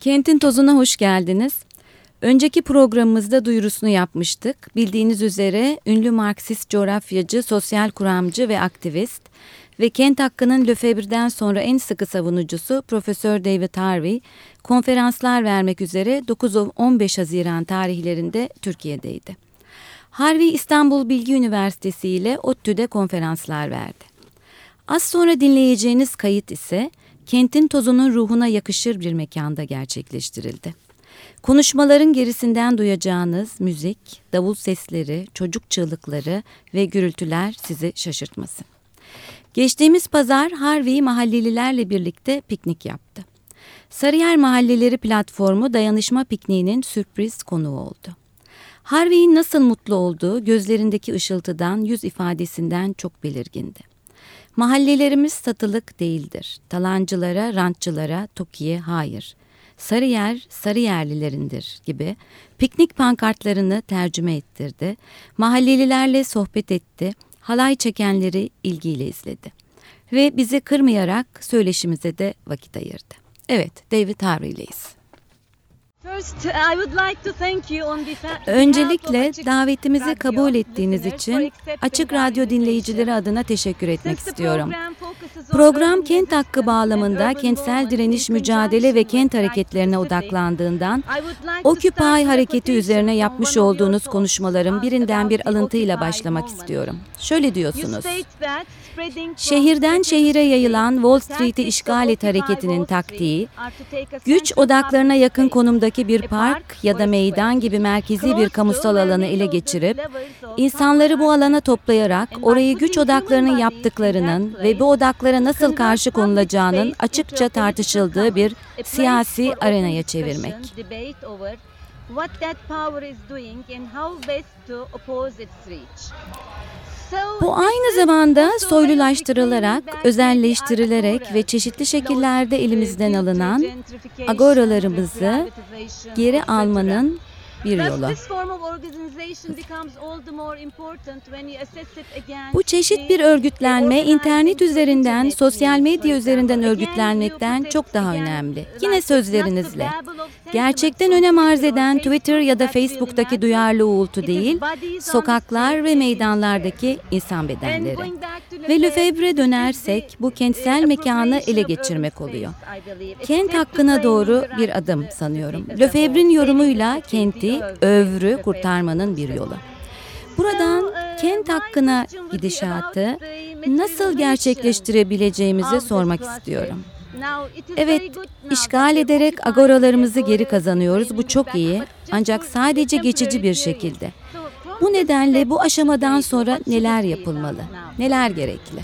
Kentin tozuna hoş geldiniz. Önceki programımızda duyurusunu yapmıştık. Bildiğiniz üzere ünlü Marksist coğrafyacı, sosyal kuramcı ve aktivist ve kent hakkının Lefebvre'den sonra en sıkı savunucusu Profesör David Harvey konferanslar vermek üzere 9-15 Haziran tarihlerinde Türkiye'deydi. Harvey İstanbul Bilgi Üniversitesi ile ODTÜ'de konferanslar verdi. Az sonra dinleyeceğiniz kayıt ise kentin tozunun ruhuna yakışır bir mekanda gerçekleştirildi. Konuşmaların gerisinden duyacağınız müzik, davul sesleri, çocuk çığlıkları ve gürültüler sizi şaşırtmasın. Geçtiğimiz pazar Harvey mahallelilerle birlikte piknik yaptı. Sarıyer Mahalleleri platformu dayanışma pikniğinin sürpriz konuğu oldu. Harvey'in nasıl mutlu olduğu gözlerindeki ışıltıdan, yüz ifadesinden çok belirgindi. Mahallelerimiz satılık değildir. Talancılara, rantçılara, tokiye hayır. Sarıyer, Sarıyerlilerindir gibi piknik pankartlarını tercüme ettirdi. Mahallelilerle sohbet etti. Halay çekenleri ilgiyle izledi. Ve bizi kırmayarak söyleşimize de vakit ayırdı. Evet, David Harvey'leyiz. Öncelikle davetimizi kabul ettiğiniz için Açık Radyo dinleyicileri adına teşekkür etmek istiyorum. Program kent hakkı bağlamında kentsel direniş mücadele ve kent hareketlerine odaklandığından Occupy hareketi üzerine yapmış olduğunuz konuşmaların birinden bir alıntıyla başlamak istiyorum. Şöyle diyorsunuz. Şehirden şehire yayılan Wall Street'i işgal et hareketinin taktiği, güç odaklarına yakın konumdaki bir park ya da meydan gibi merkezi bir kamusal alanı ele geçirip, insanları bu alana toplayarak orayı güç odaklarının yaptıklarının ve bu odaklara nasıl karşı konulacağının açıkça tartışıldığı bir siyasi arenaya çevirmek. What that power is doing and how best to oppose its reach. Bu aynı zamanda soylulaştırılarak, özelleştirilerek ve çeşitli şekillerde elimizden alınan agoralarımızı geri almanın bir yolu. Bu çeşit bir örgütlenme internet üzerinden, sosyal medya üzerinden örgütlenmekten çok daha önemli. Yine sözlerinizle. Gerçekten önem arz eden Twitter ya da Facebook'taki duyarlı uğultu değil, sokaklar ve meydanlardaki insan bedenleri. Ve Lefebvre dönersek bu kentsel mekanı ele geçirmek oluyor. Kent hakkına doğru bir adım sanıyorum. Lefebvre'nin yorumuyla kenti, övrü kurtarmanın bir yolu. Buradan kent hakkına gidişatı nasıl gerçekleştirebileceğimizi sormak istiyorum. Evet, işgal ederek agoralarımızı geri kazanıyoruz. Bu çok iyi. Ancak sadece geçici bir şekilde. Bu nedenle bu aşamadan sonra neler yapılmalı? Neler gerekli?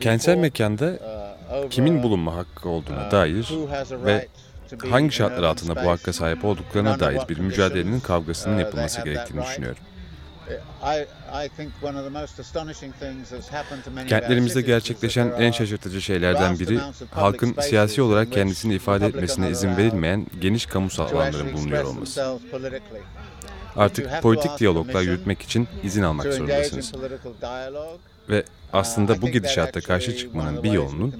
Kentsel mekanda kimin bulunma hakkı olduğuna dair ve hangi şartlar altında bu hakka sahip olduklarına dair bir mücadelenin kavgasının yapılması gerektiğini düşünüyorum. Kentlerimizde gerçekleşen en şaşırtıcı şeylerden biri, halkın siyasi olarak kendisini ifade etmesine izin verilmeyen geniş kamusal alanların bulunuyor olması. Artık politik diyaloglar yürütmek için izin almak zorundasınız. Ve aslında bu gidişatta karşı çıkmanın bir yolunun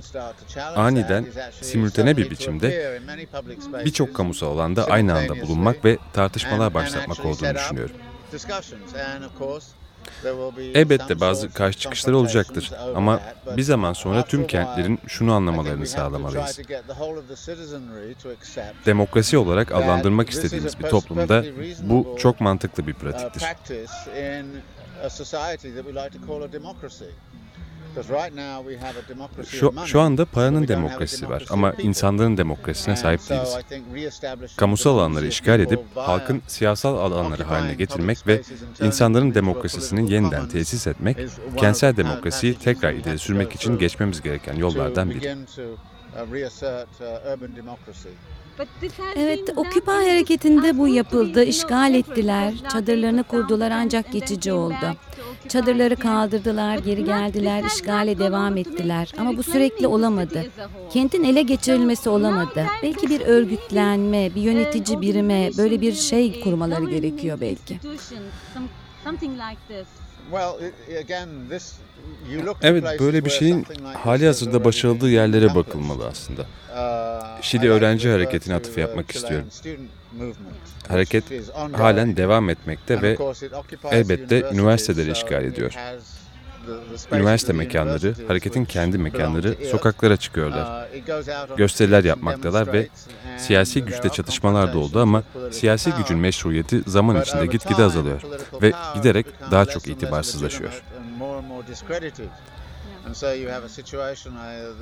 aniden, simültene bir biçimde birçok kamusal alanda aynı anda bulunmak ve tartışmalar başlatmak olduğunu düşünüyorum. Elbette bazı karşı çıkışlar olacaktır ama bir zaman sonra tüm kentlerin şunu anlamalarını sağlamalıyız. Demokrasi olarak adlandırmak istediğimiz bir toplumda bu çok mantıklı bir pratiktir. Şu, şu anda paranın demokrasisi var ama insanların demokrasisine sahip değiliz. Kamusal alanları işgal edip halkın siyasal alanları haline getirmek ve insanların demokrasisini yeniden tesis etmek, kentsel demokrasiyi tekrar ileri sürmek için geçmemiz gereken yollardan biri. Evet, Occupy hareketinde bu yapıldı. İşgal ettiler, çadırlarını kurdular ancak geçici oldu. Çadırları kaldırdılar, geri geldiler, işgale devam ettiler. Ama bu sürekli olamadı. Kentin ele geçirilmesi olamadı. Belki bir örgütlenme, bir yönetici birime böyle bir şey kurmaları gerekiyor belki. Evet, böyle bir şeyin hali hazırda başarıldığı yerlere bakılmalı aslında. Uh, Şili öğrenci hareketine atıf yapmak istiyorum. Hareket halen devam etmekte ve elbette üniversiteleri işgal ediyor. Üniversite mekanları, hareketin kendi mekanları sokaklara çıkıyorlar. Gösteriler yapmaktalar ve siyasi güçte çatışmalar da oldu ama siyasi gücün meşruiyeti zaman içinde gitgide azalıyor ve giderek daha çok itibarsızlaşıyor.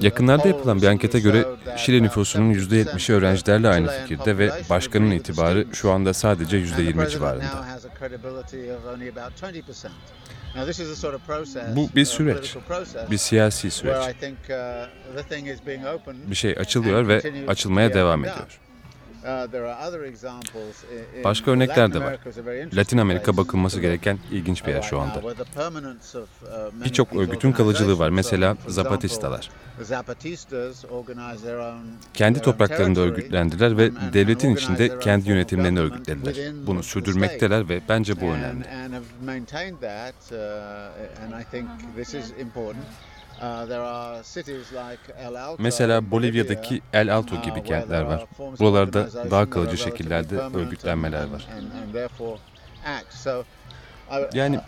Yakınlarda yapılan bir ankete göre Şili nüfusunun %70'i öğrencilerle aynı fikirde ve başkanın itibarı şu anda sadece %20 civarında. Bu bir süreç, bir siyasi süreç. Bir şey açılıyor ve açılmaya devam ediyor. Başka örnekler de var. Latin Amerika bakılması gereken ilginç bir yer şu anda. Birçok örgütün kalıcılığı var. Mesela Zapatistalar. Kendi topraklarında örgütlendiler ve devletin içinde kendi yönetimlerini örgütlediler. Bunu sürdürmekteler ve bence bu önemli. Mesela Bolivya'daki El Alto gibi kentler var. Buralarda daha kalıcı şekillerde örgütlenmeler var. Yani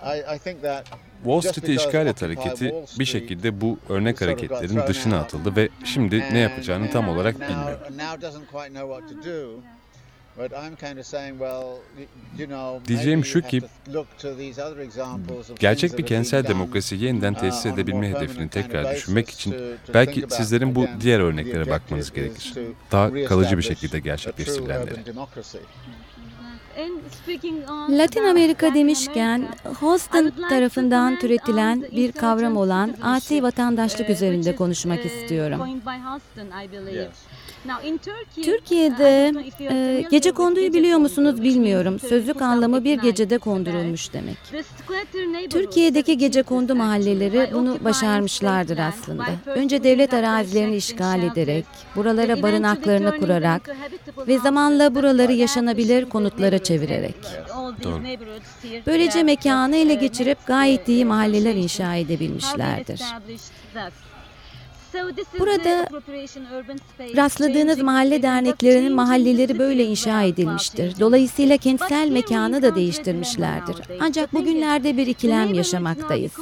Wall Street'i işgal et hareketi bir şekilde bu örnek hareketlerin dışına atıldı ve şimdi ne yapacağını tam olarak bilmiyor. Diyeceğim şu ki, gerçek bir kentsel demokrasiyi yeniden tesis edebilme hedefini tekrar düşünmek için belki sizlerin bu diğer örneklere bakmanız gerekir. Daha kalıcı bir şekilde gerçekleştirilenleri. Latin Amerika demişken Houston tarafından türetilen bir kavram olan asi vatandaşlık üzerinde konuşmak istiyorum. Türkiye'de e, gece konduyu biliyor musunuz bilmiyorum. Sözlük anlamı bir gecede kondurulmuş demek. Türkiye'deki gece kondu mahalleleri bunu başarmışlardır aslında. Önce devlet arazilerini işgal ederek, buralara barınaklarını kurarak ve zamanla buraları yaşanabilir konutlara çevirerek. Doğru. Böylece mekanı ele geçirip gayet iyi mahalleler inşa edebilmişlerdir. Burada rastladığınız mahalle derneklerinin mahalleleri böyle inşa edilmiştir. Dolayısıyla kentsel mekanı da değiştirmişlerdir. Ancak bugünlerde bir ikilem yaşamaktayız.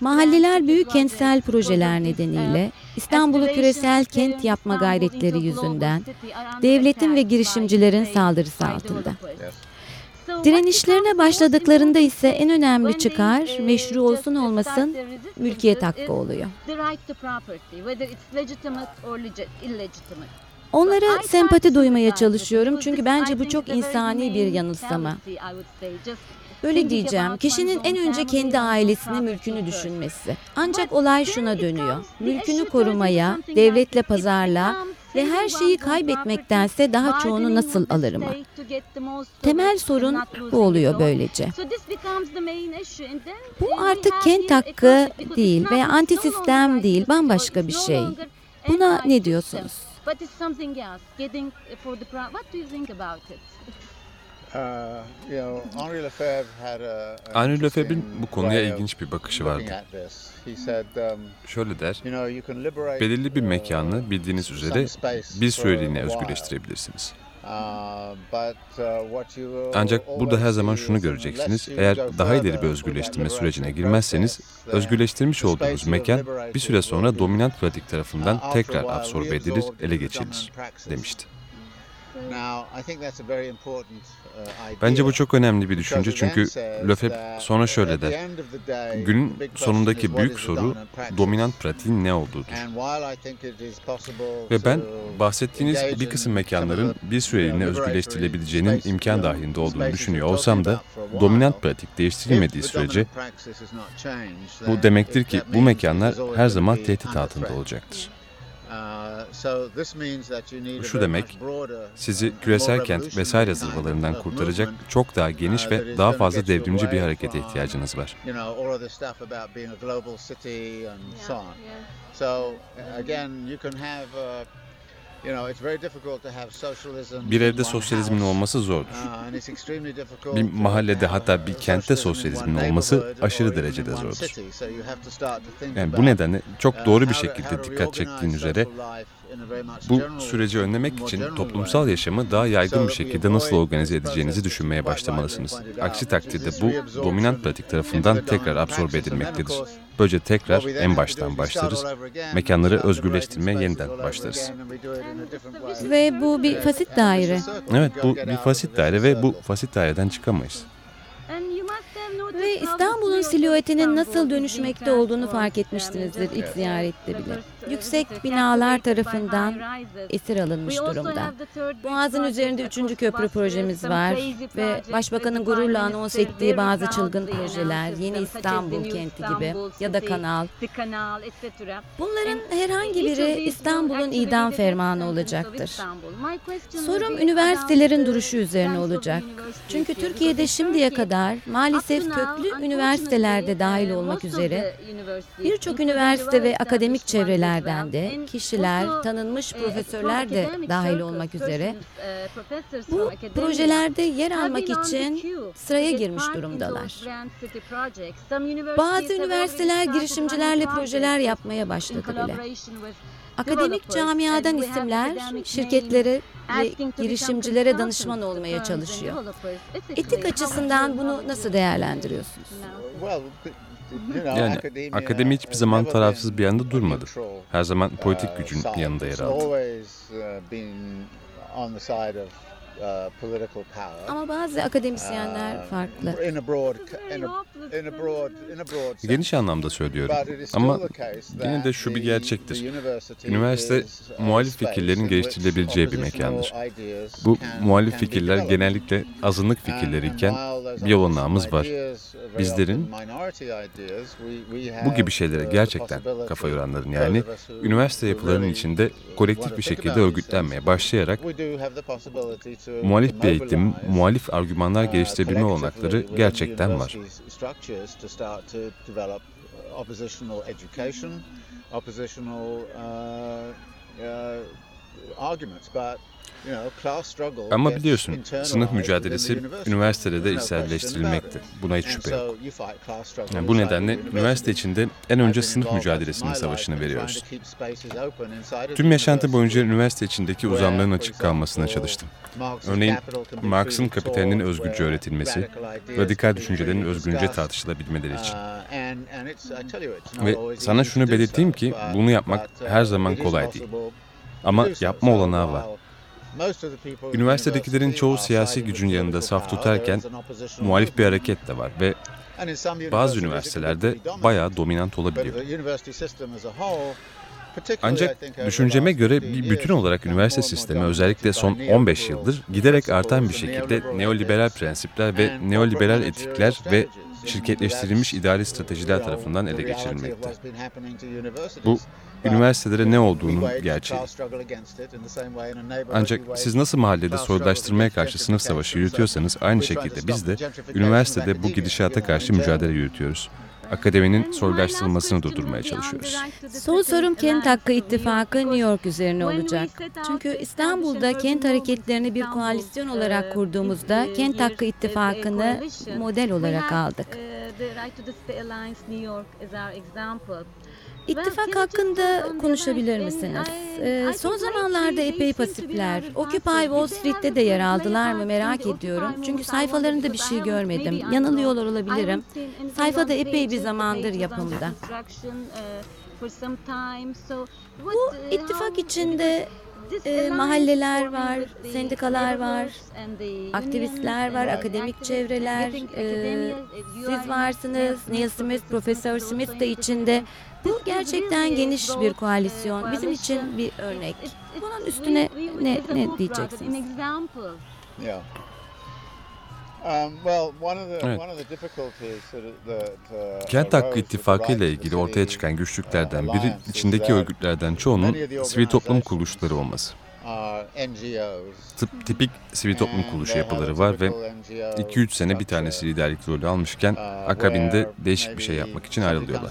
Mahalleler büyük kentsel projeler nedeniyle İstanbul'u küresel kent yapma gayretleri yüzünden devletin ve girişimcilerin saldırısı altında. Direnişlerine başladıklarında ise en önemli çıkar, meşru olsun olmasın, mülkiyet hakkı oluyor. Onlara sempati duymaya çalışıyorum çünkü bence bu çok insani bir yanılsama. Böyle diyeceğim, kişinin en önce kendi ailesini, mülkünü düşünmesi. Ancak olay şuna dönüyor. Mülkünü korumaya, devletle pazarla ve her şeyi kaybetmektense daha çoğunu nasıl alırım? Temel sorun bu oluyor böylece. Bu artık kent hakkı değil veya anti sistem değil, bambaşka bir şey. Buna ne diyorsunuz? Henri Lefebvre'in bu konuya ilginç bir bakışı vardı. Şöyle der, belirli bir mekanı bildiğiniz üzere bir süreliğine özgürleştirebilirsiniz. Ancak burada her zaman şunu göreceksiniz, eğer daha ileri bir özgürleştirme sürecine girmezseniz, özgürleştirmiş olduğunuz mekan bir süre sonra dominant pratik tarafından tekrar absorbe edilir, ele geçirilir, demişti. Bence bu çok önemli bir düşünce çünkü Lefebvre sonra şöyle der. Günün sonundaki büyük soru dominant pratiğin ne olduğudur. Ve ben bahsettiğiniz bir kısım mekanların bir süreliğine özgürleştirilebileceğinin imkan dahilinde olduğunu düşünüyor olsam da dominant pratik değiştirilmediği sürece bu demektir ki bu mekanlar her zaman tehdit altında olacaktır. Bu şu demek, sizi küresel kent vesaire zırvalarından kurtaracak çok daha geniş ve daha fazla devrimci bir harekete ihtiyacınız var. Bir evde sosyalizmin olması zordur. Uh, Bir mahallede hatta bir kentte sosyalizmin olması aşırı derecede zordur. Yani bu nedenle çok doğru bir şekilde dikkat çektiğin üzere bu süreci önlemek için toplumsal yaşamı daha yaygın bir şekilde nasıl organize edeceğinizi düşünmeye başlamalısınız. Aksi takdirde bu dominant pratik tarafından tekrar absorbe edilmektedir. Böylece tekrar en baştan başlarız. Mekanları özgürleştirmeye yeniden başlarız. Ve bu bir fasit daire. Evet bu bir fasit daire ve bu fasit daireden çıkamayız. Ve İstanbul'un silüetinin nasıl dönüşmekte olduğunu fark etmişsinizdir ilk ziyarette bile. Yüksek binalar tarafından esir alınmış durumda. Boğaz'ın üzerinde üçüncü köprü projemiz var ve Başbakanın gururla anons ettiği bazı çılgın projeler, Yeni İstanbul kenti gibi ya da kanal. Bunların herhangi biri İstanbul'un idam fermanı olacaktır. Sorum üniversitelerin duruşu üzerine olacak. Çünkü Türkiye'de şimdiye kadar maalesef köklü üniversitelerde dahil olmak üzere birçok üniversite ve akademik çevrelerden de kişiler, tanınmış profesörler de dahil olmak üzere bu projelerde yer almak için sıraya girmiş durumdalar. Bazı üniversiteler girişimcilerle projeler yapmaya başladı bile. Akademik camiadan isimler şirketlere ve girişimcilere danışman olmaya çalışıyor. Etik açısından bunu nasıl değerlendiriyorsunuz? Yani akademi hiçbir zaman tarafsız bir yanda durmadı. Her zaman politik gücün yanında yer aldı. Ama bazı akademisyenler farklı. Geniş anlamda söylüyorum. Ama yine de şu bir gerçektir. Üniversite muhalif fikirlerin geliştirilebileceği bir mekandır. Bu muhalif fikirler genellikle azınlık fikirleriyken bir olanağımız var. Bizlerin bu gibi şeylere gerçekten kafa yoranların yani üniversite yapılarının içinde kolektif bir şekilde örgütlenmeye başlayarak muhalif bir eğitim, muhalif argümanlar geliştirebilme olanakları gerçekten var. Ama biliyorsun sınıf mücadelesi üniversitede de içselleştirilmekte. Buna hiç şüphe yok. Yani bu nedenle üniversite içinde en önce sınıf mücadelesinin savaşını veriyoruz. Tüm yaşantı boyunca üniversite içindeki uzamların açık kalmasına çalıştım. Örneğin Marx'ın kapitalinin özgürce öğretilmesi, radikal düşüncelerin özgürce tartışılabilmeleri için. Ve sana şunu belirteyim ki bunu yapmak her zaman kolay değil. Ama yapma olanağı var. Üniversitedekilerin çoğu siyasi gücün yanında saf tutarken muhalif bir hareket de var ve bazı üniversitelerde bayağı dominant olabiliyor. Ancak düşünceme göre bir bütün olarak üniversite sistemi özellikle son 15 yıldır giderek artan bir şekilde neoliberal prensipler ve neoliberal etikler ve şirketleştirilmiş idari stratejiler tarafından ele geçirilmekte. Bu üniversitelere ne olduğunu gerçeği. Ancak siz nasıl mahallede soylulaştırmaya karşı sınıf savaşı yürütüyorsanız aynı şekilde biz de üniversitede bu gidişata karşı mücadele yürütüyoruz akademinin soylulaştırılmasını durdurmaya çalışıyoruz. Son sorum Kent Hakkı İttifakı New York üzerine olacak. Çünkü İstanbul'da kent hareketlerini bir koalisyon olarak kurduğumuzda Kent Hakkı İttifakı'nı model olarak aldık. İttifak hakkında konuşabilir misiniz? Ee, son zamanlarda epey pasifler. Occupy Wall Street'te de yer aldılar mı merak ediyorum. Çünkü sayfalarında bir şey görmedim. Yanılıyorlar olabilirim. Sayfada epey bir zamandır yapımda. Bu ittifak içinde e, mahalleler var, sendikalar var, aktivistler var, akademik çevreler, e, siz varsınız, Neil Smith, Profesör Smith de içinde. Bu gerçekten geniş bir koalisyon. Bizim için bir örnek. Bunun üstüne ne, ne diyeceksiniz? Evet. Kent Hakkı İttifakı ile ilgili ortaya çıkan güçlüklerden biri içindeki örgütlerden çoğunun sivil toplum kuruluşları olması. Tıp, tipik sivil toplum kuruluşu yapıları var ve 2-3 sene bir tanesi liderlik rolü almışken akabinde değişik bir şey yapmak için ayrılıyorlar.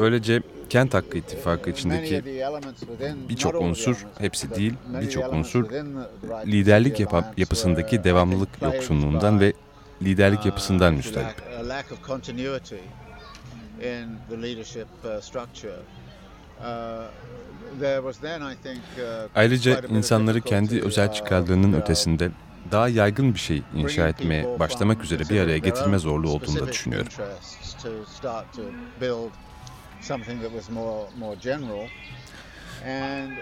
Böylece kent hakkı ittifakı içindeki birçok unsur, hepsi değil birçok unsur liderlik yap yapısındaki devamlılık yoksunluğundan ve liderlik yapısından müstarip. Ayrıca insanları kendi özel çıkarlarının ötesinde daha yaygın bir şey inşa etmeye başlamak üzere bir araya getirme zorluğu olduğunu da düşünüyorum.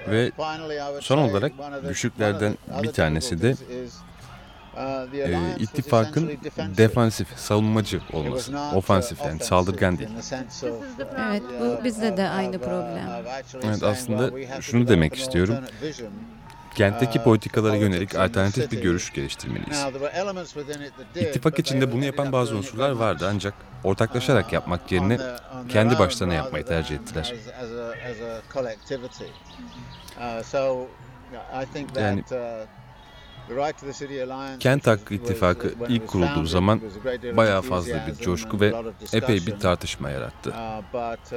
Ve son olarak güçlüklerden bir tanesi de e, ittifakın defansif, savunmacı olması. Ofansif yani saldırgan değil. Evet bu bizde de aynı problem. Evet aslında şunu demek istiyorum. Kentteki politikalara yönelik alternatif bir görüş geliştirmeliyiz. İttifak içinde bunu yapan bazı unsurlar vardı ancak ortaklaşarak yapmak yerine kendi başlarına yapmayı tercih ettiler. Yani Kent Hakkı İttifakı ilk kurulduğu zaman bayağı fazla bir coşku ve epey bir tartışma yarattı.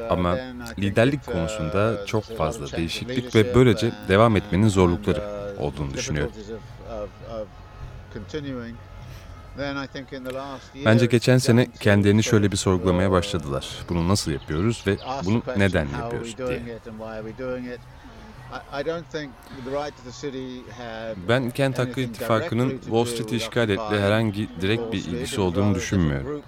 Ama liderlik konusunda çok fazla değişiklik ve böylece devam etmenin zorlukları olduğunu düşünüyorum. Bence geçen sene kendilerini şöyle bir sorgulamaya başladılar. Bunu nasıl yapıyoruz ve bunu neden yapıyoruz diye. Ben Kent Hakkı İttifakı'nın Wall Street'i işgal etle herhangi direkt bir ilgisi olduğunu düşünmüyorum.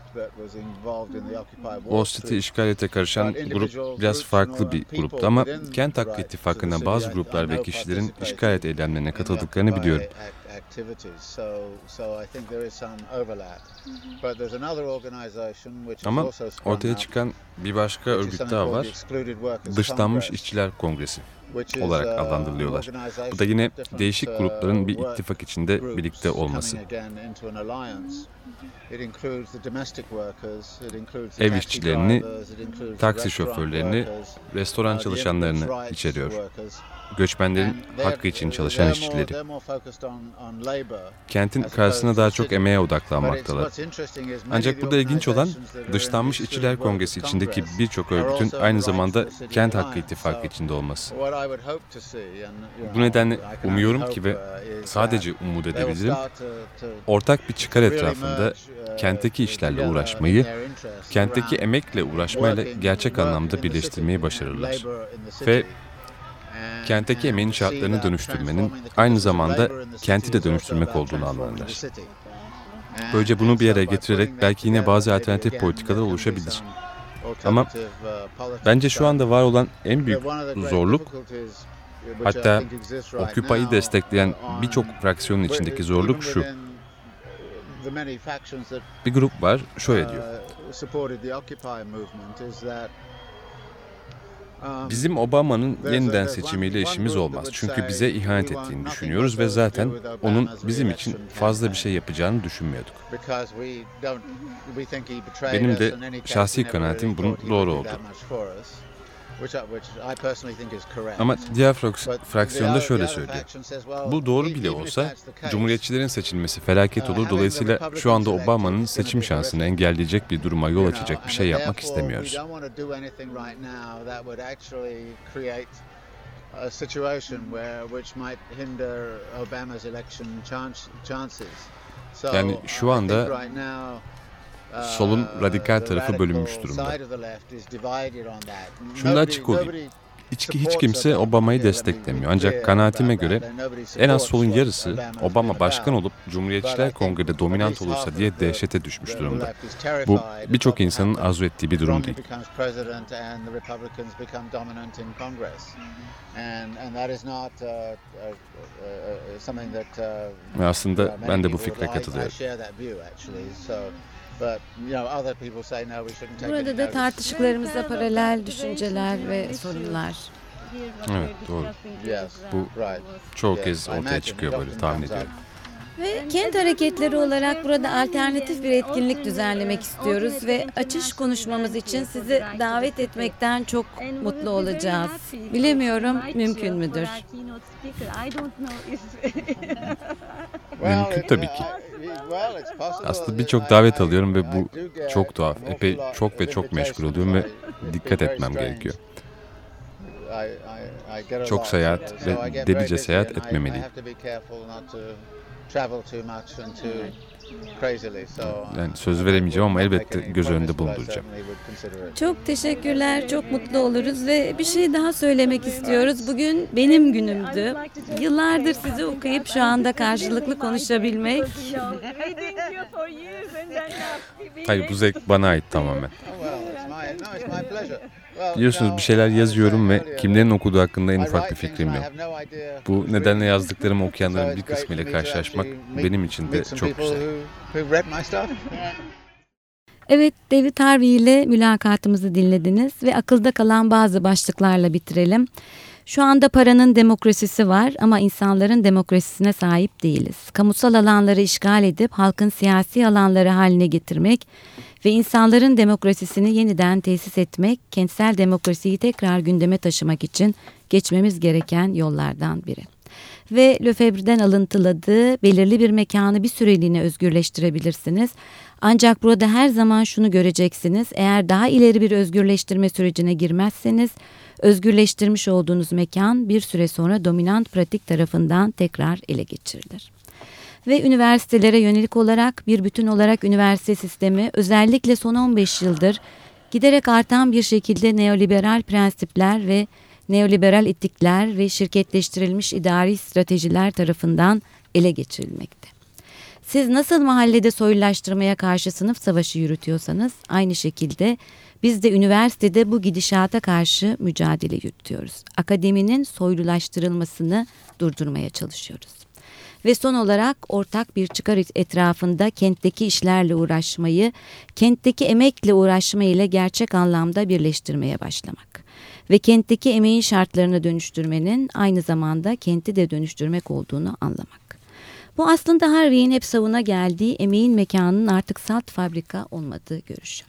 Wall Street'i işgal ete karışan grup biraz farklı bir gruptu ama Kent Hakkı İttifakı'na bazı gruplar ve kişilerin işgal et eylemlerine katıldıklarını biliyorum. Ama ortaya çıkan bir başka örgüt daha var. Dışlanmış İşçiler Kongresi olarak adlandırılıyorlar. Bu da yine değişik grupların bir ittifak içinde birlikte olması. Ev işçilerini, taksi şoförlerini, restoran çalışanlarını içeriyor göçmenlerin hakkı için çalışan işçileri. Kentin karşısına daha çok emeğe odaklanmaktalar. Ancak burada ilginç olan dışlanmış işçiler kongresi içindeki birçok örgütün aynı zamanda kent hakkı ittifakı içinde olması. Bu nedenle umuyorum ki ve sadece umut edebilirim, ortak bir çıkar etrafında kentteki işlerle uğraşmayı, kentteki emekle uğraşmayla gerçek anlamda birleştirmeyi başarırlar. Ve kentteki emeğin şartlarını dönüştürmenin aynı zamanda kenti de dönüştürmek olduğunu anlarlar. Böylece bunu bir araya getirerek belki yine bazı alternatif politikalar oluşabilir. Ama bence şu anda var olan en büyük zorluk hatta Occupy'ı destekleyen birçok fraksiyonun içindeki zorluk şu. Bir grup var şöyle diyor. Bizim Obama'nın yeniden seçimiyle işimiz olmaz. Çünkü bize ihanet ettiğini düşünüyoruz ve zaten onun bizim için fazla bir şey yapacağını düşünmüyorduk. Benim de şahsi kanaatim bunun doğru oldu. Ama diğer fraksiyonda şöyle söylüyor. Bu doğru bile olsa Cumhuriyetçilerin seçilmesi felaket olur. Dolayısıyla şu anda Obama'nın seçim şansını engelleyecek bir duruma yol açacak bir şey yapmak istemiyoruz. Yani şu anda solun radikal tarafı bölünmüş durumda. Şunu açık olayım. Hiç, hiç kimse Obama'yı desteklemiyor. Ancak kanaatime göre en az solun yarısı Obama başkan olup Cumhuriyetçiler Kongre'de dominant olursa diye dehşete düşmüş durumda. Bu birçok insanın arzu ettiği bir durum değil. Ve aslında ben de bu fikre katılıyorum. Burada da tartışmalarımızda paralel düşünceler ve sorunlar. Evet doğru. Bu çoğu kez ortaya çıkıyor böyle tahmin ediyorum. Ve kent hareketleri olarak burada alternatif bir etkinlik düzenlemek istiyoruz ve açış konuşmamız için sizi davet etmekten çok mutlu olacağız. Bilemiyorum mümkün müdür? Mümkün tabii ki. Aslında birçok davet alıyorum ve bu çok tuhaf. Epey çok ve çok meşgul oluyorum ve dikkat etmem gerekiyor. Çok seyahat ve delice seyahat etmemeliyim. Yani söz veremeyeceğim ama elbette göz önünde bulunduracağım. Çok teşekkürler, çok mutlu oluruz ve bir şey daha söylemek istiyoruz. Bugün benim günümdü. Yıllardır sizi okuyup şu anda karşılıklı konuşabilmek. Hayır bu zevk bana ait tamamen. Biliyorsunuz bir şeyler yazıyorum ve kimlerin okuduğu hakkında en ufak bir fikrim yok. Bu nedenle yazdıklarımı okuyanların bir kısmı ile karşılaşmak benim için de çok güzel. Evet, David Harvey ile mülakatımızı dinlediniz ve akılda kalan bazı başlıklarla bitirelim. Şu anda paranın demokrasisi var ama insanların demokrasisine sahip değiliz. Kamusal alanları işgal edip halkın siyasi alanları haline getirmek ve insanların demokrasisini yeniden tesis etmek, kentsel demokrasiyi tekrar gündeme taşımak için geçmemiz gereken yollardan biri. Ve Lefebvre'den alıntıladığı belirli bir mekanı bir süreliğine özgürleştirebilirsiniz. Ancak burada her zaman şunu göreceksiniz. Eğer daha ileri bir özgürleştirme sürecine girmezseniz özgürleştirmiş olduğunuz mekan bir süre sonra dominant pratik tarafından tekrar ele geçirilir ve üniversitelere yönelik olarak bir bütün olarak üniversite sistemi özellikle son 15 yıldır giderek artan bir şekilde neoliberal prensipler ve neoliberal etikler ve şirketleştirilmiş idari stratejiler tarafından ele geçirilmekte. Siz nasıl mahallede soylulaştırmaya karşı sınıf savaşı yürütüyorsanız aynı şekilde biz de üniversitede bu gidişata karşı mücadele yürütüyoruz. Akademinin soylulaştırılmasını durdurmaya çalışıyoruz. Ve son olarak ortak bir çıkar etrafında kentteki işlerle uğraşmayı, kentteki emekle uğraşmayı ile gerçek anlamda birleştirmeye başlamak. Ve kentteki emeğin şartlarını dönüştürmenin aynı zamanda kenti de dönüştürmek olduğunu anlamak. Bu aslında Harvey'in hep savuna geldiği emeğin mekanının artık salt fabrika olmadığı görüşü.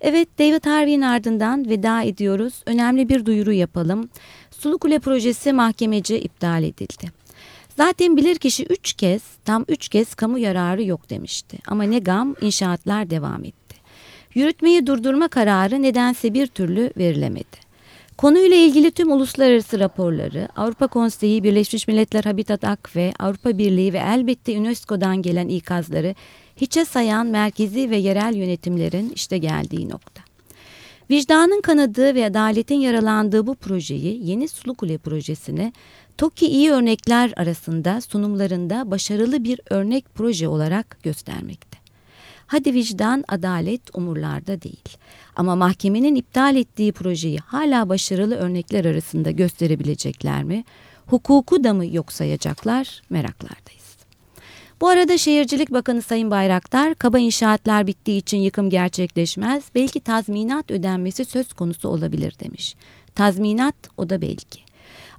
Evet David Harvey'in ardından veda ediyoruz. Önemli bir duyuru yapalım. Sulu Kule projesi mahkemece iptal edildi. Zaten bilirkişi üç kez, tam üç kez kamu yararı yok demişti. Ama ne gam inşaatlar devam etti. Yürütmeyi durdurma kararı nedense bir türlü verilemedi. Konuyla ilgili tüm uluslararası raporları, Avrupa Konseyi, Birleşmiş Milletler Habitat Ak ve Avrupa Birliği ve elbette UNESCO'dan gelen ikazları hiçe sayan merkezi ve yerel yönetimlerin işte geldiği nokta. Vicdanın kanadığı ve adaletin yaralandığı bu projeyi yeni Sulu Kule projesine TOKİ iyi örnekler arasında sunumlarında başarılı bir örnek proje olarak göstermekte. Hadi vicdan, adalet umurlarda değil. Ama mahkemenin iptal ettiği projeyi hala başarılı örnekler arasında gösterebilecekler mi? Hukuku da mı yok sayacaklar? Meraklardayız. Bu arada Şehircilik Bakanı Sayın Bayraktar, kaba inşaatlar bittiği için yıkım gerçekleşmez, belki tazminat ödenmesi söz konusu olabilir demiş. Tazminat o da belki.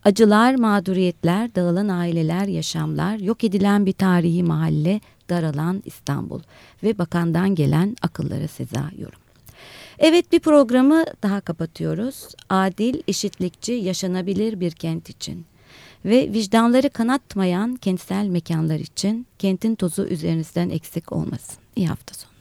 Acılar, mağduriyetler, dağılan aileler, yaşamlar, yok edilen bir tarihi mahalle, daralan İstanbul ve bakandan gelen akıllara seza yorum. Evet bir programı daha kapatıyoruz. Adil, eşitlikçi, yaşanabilir bir kent için ve vicdanları kanatmayan kentsel mekanlar için kentin tozu üzerinizden eksik olmasın. İyi hafta sonu.